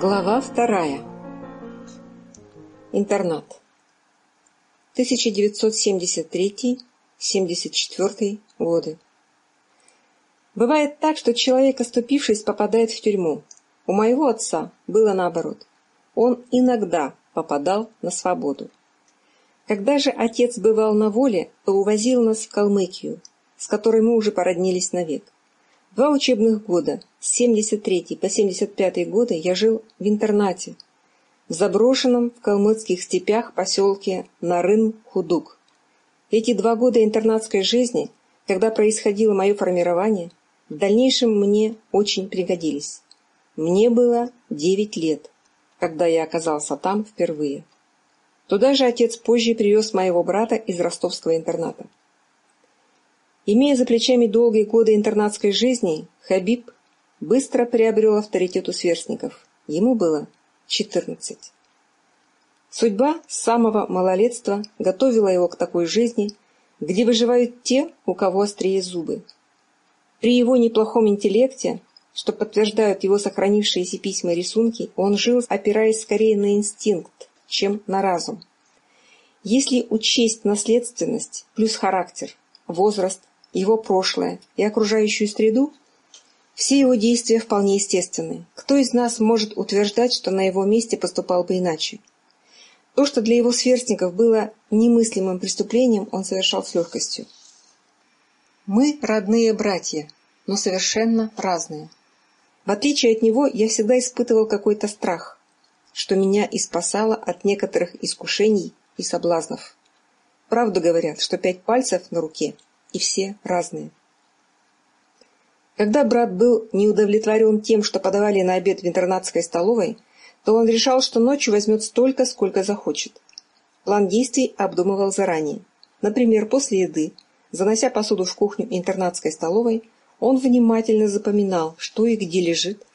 Глава вторая. Интернат. 1973-74 годы. Бывает так, что человек, оступившись, попадает в тюрьму. У моего отца было наоборот. Он иногда попадал на свободу. Когда же отец бывал на воле, то увозил нас в Калмыкию, с которой мы уже породнились навек. Два учебных года с 73 по 75 годы, я жил в интернате в заброшенном в калмыцких степях поселке Нарын-Худук. Эти два года интернатской жизни, когда происходило мое формирование, в дальнейшем мне очень пригодились. Мне было 9 лет, когда я оказался там впервые. Туда же отец позже привез моего брата из ростовского интерната. Имея за плечами долгие годы интернатской жизни, Хабиб быстро приобрел авторитет у сверстников. Ему было 14. Судьба с самого малолетства готовила его к такой жизни, где выживают те, у кого острее зубы. При его неплохом интеллекте, что подтверждают его сохранившиеся письма и рисунки, он жил, опираясь скорее на инстинкт, чем на разум. Если учесть наследственность плюс характер, возраст, его прошлое и окружающую среду, все его действия вполне естественны. Кто из нас может утверждать, что на его месте поступал бы иначе? То, что для его сверстников было немыслимым преступлением, он совершал с легкостью. Мы родные братья, но совершенно разные. В отличие от него, я всегда испытывал какой-то страх, что меня и спасало от некоторых искушений и соблазнов. Правду говорят, что пять пальцев на руке и все разные. Когда брат был неудовлетворен тем, что подавали на обед в интернатской столовой, то он решал, что ночью возьмет столько, сколько захочет. План действий обдумывал заранее. Например, после еды, занося посуду в кухню интернатской столовой, он внимательно запоминал, что и где лежит,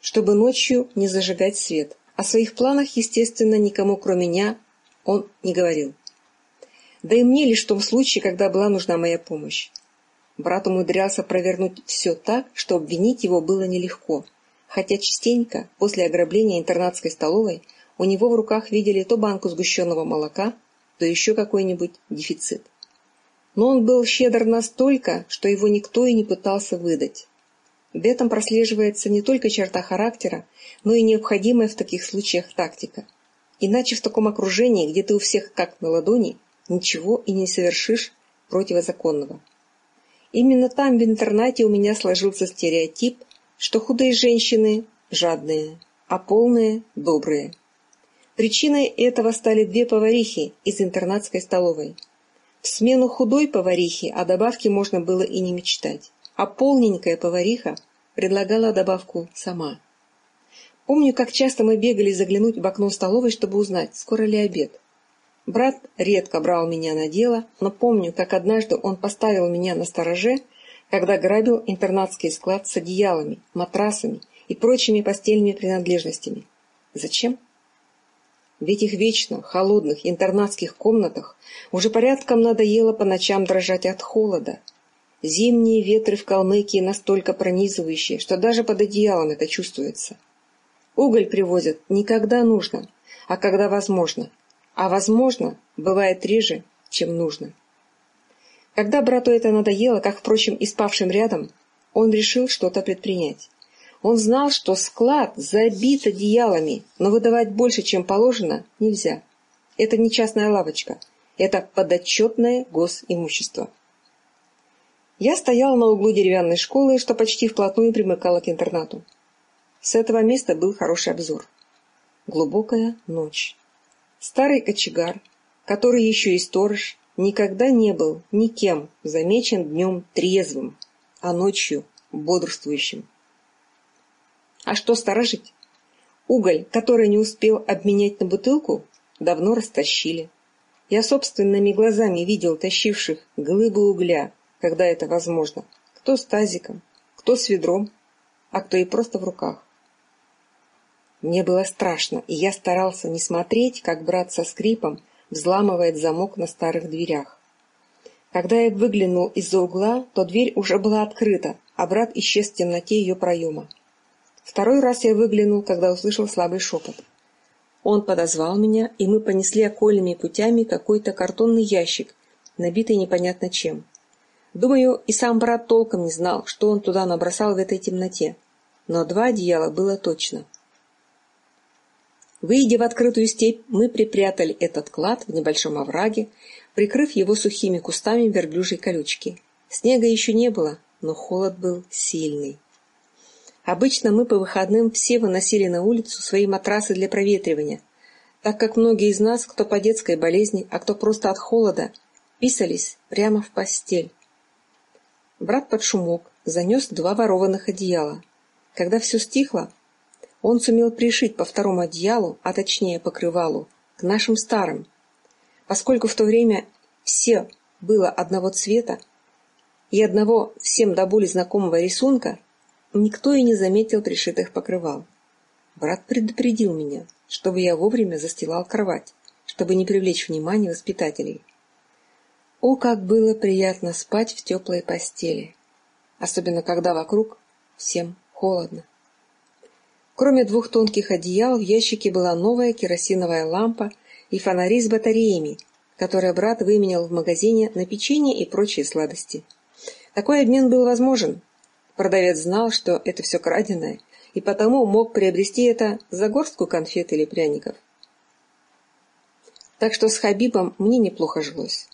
чтобы ночью не зажигать свет. О своих планах, естественно, никому кроме меня он не говорил да и мне лишь в том случае, когда была нужна моя помощь. Брат умудрялся провернуть все так, что обвинить его было нелегко, хотя частенько, после ограбления интернатской столовой, у него в руках видели то банку сгущенного молока, то еще какой-нибудь дефицит. Но он был щедр настолько, что его никто и не пытался выдать. В этом прослеживается не только черта характера, но и необходимая в таких случаях тактика. Иначе в таком окружении, где ты у всех как на ладони, ничего и не совершишь противозаконного. Именно там, в интернате, у меня сложился стереотип, что худые женщины – жадные, а полные – добрые. Причиной этого стали две поварихи из интернатской столовой. В смену худой поварихи о добавке можно было и не мечтать, а полненькая повариха предлагала добавку сама. Помню, как часто мы бегали заглянуть в окно столовой, чтобы узнать, скоро ли обед – Брат редко брал меня на дело, но помню, как однажды он поставил меня на стороже, когда грабил интернатский склад с одеялами, матрасами и прочими постельными принадлежностями. Зачем? Ведь их вечно холодных интернатских комнатах уже порядком надоело по ночам дрожать от холода. Зимние ветры в Калмыкии настолько пронизывающие, что даже под одеялом это чувствуется. Уголь привозят не когда нужно, а когда возможно – а, возможно, бывает реже, чем нужно. Когда брату это надоело, как, впрочем, и спавшим рядом, он решил что-то предпринять. Он знал, что склад забит одеялами, но выдавать больше, чем положено, нельзя. Это не частная лавочка, это подотчетное госимущество. Я стоял на углу деревянной школы, что почти вплотную примыкало к интернату. С этого места был хороший обзор. Глубокая ночь. Старый кочегар, который еще и сторож, никогда не был никем замечен днем трезвым, а ночью бодрствующим. А что сторожить? Уголь, который не успел обменять на бутылку, давно растащили. Я собственными глазами видел тащивших глыбы угля, когда это возможно, кто с тазиком, кто с ведром, а кто и просто в руках. Мне было страшно, и я старался не смотреть, как брат со скрипом взламывает замок на старых дверях. Когда я выглянул из-за угла, то дверь уже была открыта, а брат исчез в темноте ее проема. Второй раз я выглянул, когда услышал слабый шепот. Он подозвал меня, и мы понесли окольными путями какой-то картонный ящик, набитый непонятно чем. Думаю, и сам брат толком не знал, что он туда набросал в этой темноте. Но два одеяла было точно. Выйдя в открытую степь, мы припрятали этот клад в небольшом овраге, прикрыв его сухими кустами верблюжьей колючки. Снега еще не было, но холод был сильный. Обычно мы по выходным все выносили на улицу свои матрасы для проветривания, так как многие из нас, кто по детской болезни, а кто просто от холода, писались прямо в постель. Брат под шумок занес два ворованных одеяла. Когда все стихло, он сумел пришить по второму одеялу, а точнее покрывалу, к нашим старым. Поскольку в то время все было одного цвета и одного всем до боли знакомого рисунка, никто и не заметил пришитых покрывал. Брат предупредил меня, чтобы я вовремя застилал кровать, чтобы не привлечь внимание воспитателей. О, как было приятно спать в теплой постели, особенно когда вокруг всем холодно. Кроме двух тонких одеял, в ящике была новая керосиновая лампа и фонари с батареями, которые брат выменял в магазине на печенье и прочие сладости. Такой обмен был возможен. Продавец знал, что это все краденое, и потому мог приобрести это за горстку конфет или пряников. Так что с Хабибом мне неплохо жилось.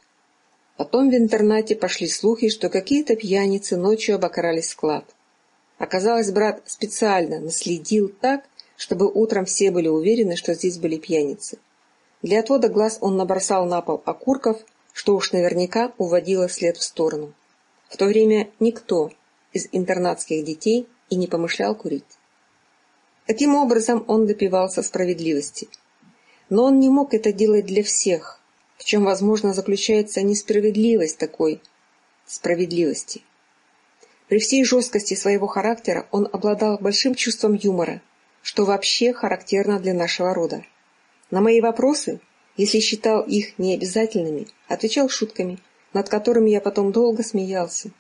Потом в интернате пошли слухи, что какие-то пьяницы ночью обокрали склад – Оказалось, брат специально наследил так, чтобы утром все были уверены, что здесь были пьяницы. Для отвода глаз он набросал на пол окурков, что уж наверняка уводило след в сторону. В то время никто из интернатских детей и не помышлял курить. Таким образом он допивался справедливости. Но он не мог это делать для всех, в чем, возможно, заключается несправедливость такой справедливости. При всей жесткости своего характера он обладал большим чувством юмора, что вообще характерно для нашего рода. На мои вопросы, если считал их необязательными, отвечал шутками, над которыми я потом долго смеялся.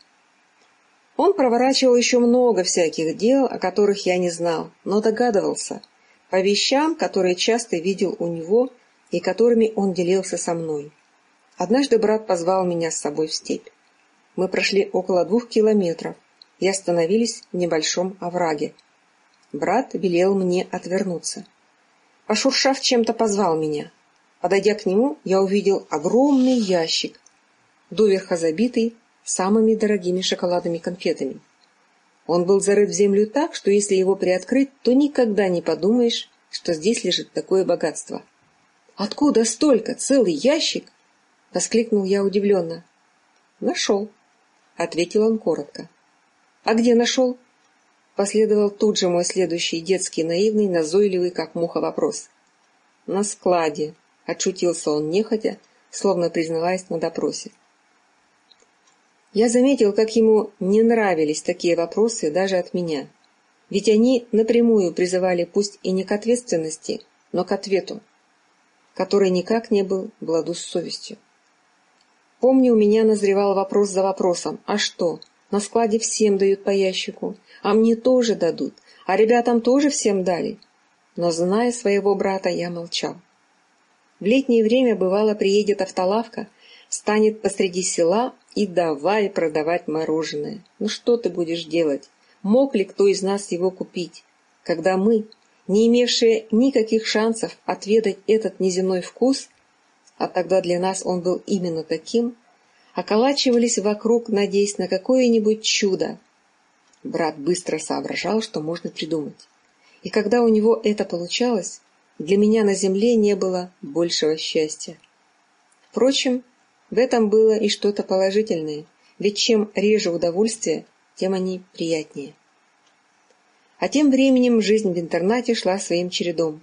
Он проворачивал еще много всяких дел, о которых я не знал, но догадывался, по вещам, которые часто видел у него и которыми он делился со мной. Однажды брат позвал меня с собой в степь. Мы прошли около двух километров и остановились в небольшом овраге. Брат велел мне отвернуться. Пошуршав чем-то, позвал меня. Подойдя к нему, я увидел огромный ящик, доверха забитый самыми дорогими шоколадными конфетами. Он был зарыт в землю так, что если его приоткрыть, то никогда не подумаешь, что здесь лежит такое богатство. «Откуда столько? Целый ящик?» — воскликнул я удивленно. «Нашел», ответил он коротко. «А где нашел?» Последовал тут же мой следующий детский наивный, назойливый, как муха, вопрос. «На складе», — отшутился он нехотя, словно признаваясь на допросе. Я заметил, как ему не нравились такие вопросы даже от меня. Ведь они напрямую призывали пусть и не к ответственности, но к ответу, который никак не был в ладу с совестью. Помню, у меня назревал вопрос за вопросом. А что? На складе всем дают по ящику. А мне тоже дадут. А ребятам тоже всем дали. Но, зная своего брата, я молчал. В летнее время, бывало, приедет автолавка, станет посреди села и давай продавать мороженое. Ну что ты будешь делать? Мог ли кто из нас его купить? Когда мы, не имевшие никаких шансов отведать этот неземной вкус – а тогда для нас он был именно таким, а околачивались вокруг, надеясь на какое-нибудь чудо. Брат быстро соображал, что можно придумать. И когда у него это получалось, для меня на земле не было большего счастья. Впрочем, в этом было и что-то положительное, ведь чем реже удовольствие, тем они приятнее. А тем временем жизнь в интернате шла своим чередом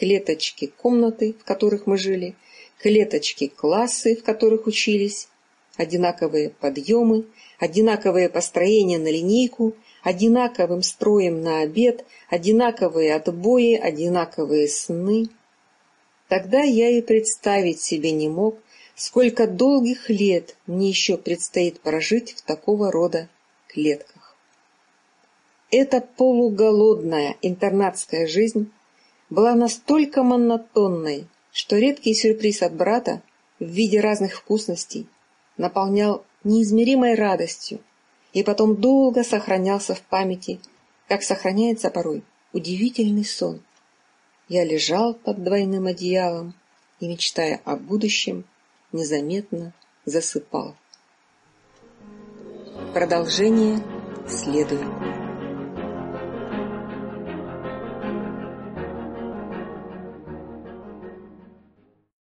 клеточки комнаты, в которых мы жили, клеточки классы, в которых учились, одинаковые подъемы, одинаковое построение на линейку, одинаковым строем на обед, одинаковые отбои, одинаковые сны. Тогда я и представить себе не мог, сколько долгих лет мне еще предстоит прожить в такого рода клетках. Эта полуголодная интернатская жизнь была настолько монотонной, что редкий сюрприз от брата в виде разных вкусностей наполнял неизмеримой радостью и потом долго сохранялся в памяти, как сохраняется порой удивительный сон. Я лежал под двойным одеялом и, мечтая о будущем, незаметно засыпал. Продолжение следует.